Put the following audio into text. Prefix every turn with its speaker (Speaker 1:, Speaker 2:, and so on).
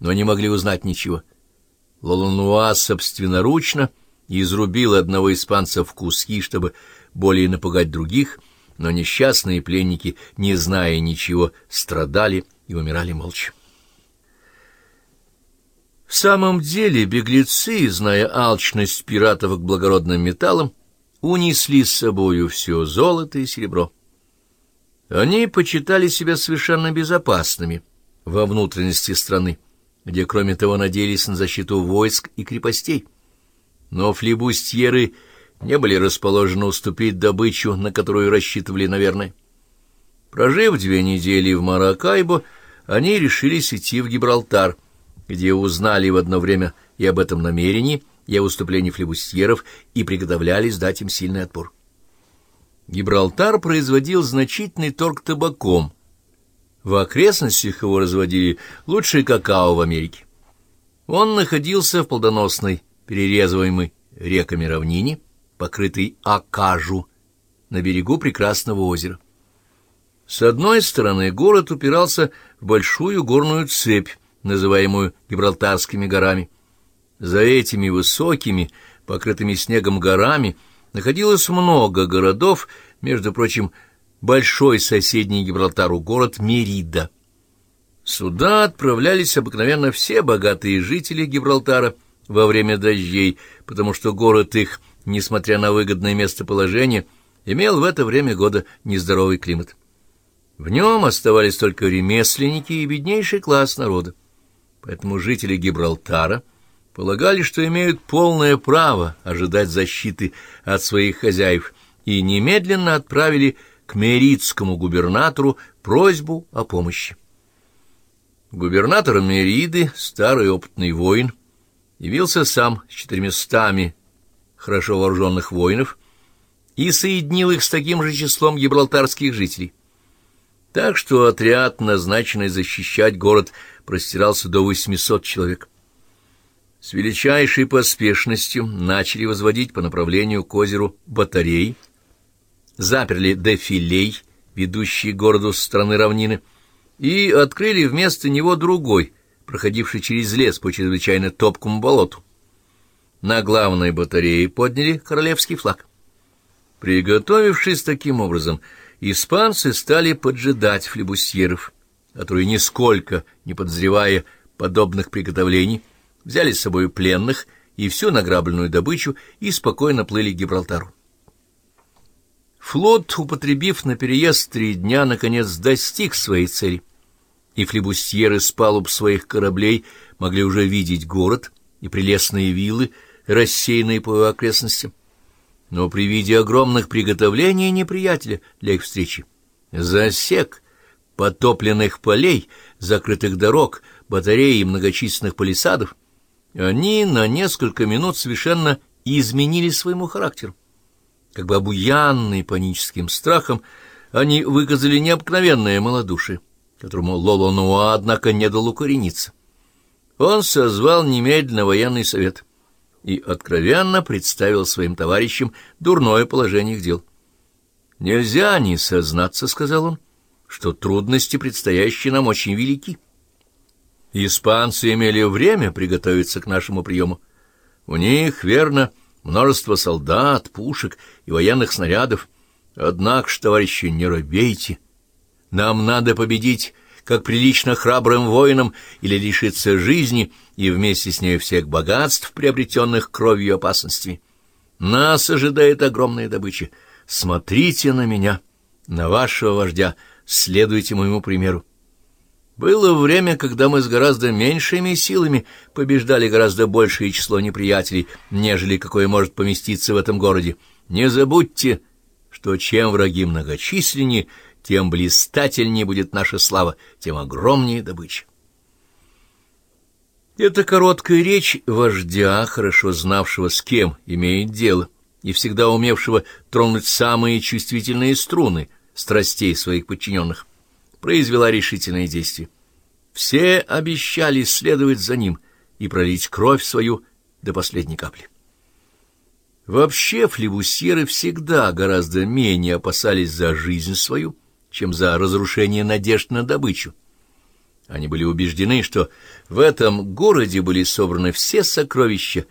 Speaker 1: но не могли узнать ничего. Лолануа собственноручно изрубил одного испанца в куски, чтобы более напугать других, но несчастные пленники, не зная ничего, страдали и умирали молча. В самом деле беглецы, зная алчность пиратов к благородным металлам, унесли с собою все золото и серебро. Они почитали себя совершенно безопасными во внутренности страны, где, кроме того, надеялись на защиту войск и крепостей. Но флибустьеры не были расположены уступить добычу, на которую рассчитывали, наверное. Прожив две недели в Маракайбо, они решились идти в Гибралтар, где узнали в одно время и об этом намерении, и о выступлении флебустьеров, и приготовлялись дать им сильный отпор. Гибралтар производил значительный торг табаком. В окрестностях его разводили лучший какао в Америке. Он находился в плодоносной, перерезываемой реками равнине, покрытой Акажу, на берегу прекрасного озера. С одной стороны город упирался в большую горную цепь, называемую Гибралтарскими горами. За этими высокими, покрытыми снегом горами – находилось много городов, между прочим, большой соседний Гибралтару город Мерида. Сюда отправлялись обыкновенно все богатые жители Гибралтара во время дождей, потому что город их, несмотря на выгодное местоположение, имел в это время года нездоровый климат. В нем оставались только ремесленники и беднейший класс народа. Поэтому жители Гибралтара — полагали, что имеют полное право ожидать защиты от своих хозяев, и немедленно отправили к меридскому губернатору просьбу о помощи. Губернатор Мериды, старый опытный воин, явился сам с четырьмястами хорошо вооруженных воинов и соединил их с таким же числом гибралтарских жителей. Так что отряд, назначенный защищать город, простирался до 800 человек. С величайшей поспешностью начали возводить по направлению к озеру батареи, заперли дефилей, ведущий городу с стороны равнины, и открыли вместо него другой, проходивший через лес по чрезвычайно топкому болоту. На главной батарее подняли королевский флаг. Приготовившись таким образом, испанцы стали поджидать флебусьеров, которые, нисколько не подозревая подобных приготовлений, взяли с собой пленных и всю награбленную добычу и спокойно плыли к Гибралтару. Флот, употребив на переезд три дня, наконец достиг своей цели, и флебустьеры с палуб своих кораблей могли уже видеть город и прелестные виллы, рассеянные по его окрестностям. Но при виде огромных приготовлений неприятеля для их встречи, засек, потопленных полей, закрытых дорог, батареи и многочисленных палисадов, они на несколько минут совершенно изменили своему характеру. Как бы обуянные паническим страхом, они выказали необыкновенное малодушие, которому Лоло Нуа, однако, не дал укорениться. Он созвал немедленно военный совет и откровенно представил своим товарищам дурное положение их дел. «Нельзя не сознаться», — сказал он, — «что трудности, предстоящие нам, очень велики». Испанцы имели время приготовиться к нашему приему. У них, верно, множество солдат, пушек и военных снарядов. Однако товарищи, не робейте. Нам надо победить, как прилично храбрым воинам, или лишиться жизни и вместе с ней всех богатств, приобретенных кровью и опасностями. Нас ожидает огромная добыча. Смотрите на меня, на вашего вождя, следуйте моему примеру. Было время, когда мы с гораздо меньшими силами побеждали гораздо большее число неприятелей, нежели какое может поместиться в этом городе. Не забудьте, что чем враги многочисленнее, тем блистательнее будет наша слава, тем огромнее добыча. Эта короткая речь вождя, хорошо знавшего, с кем имеет дело, и всегда умевшего тронуть самые чувствительные струны страстей своих подчиненных, произвела решительное действие. Все обещали следовать за ним и пролить кровь свою до последней капли. Вообще флебусьеры всегда гораздо менее опасались за жизнь свою, чем за разрушение надежд на добычу. Они были убеждены, что в этом городе были собраны все сокровища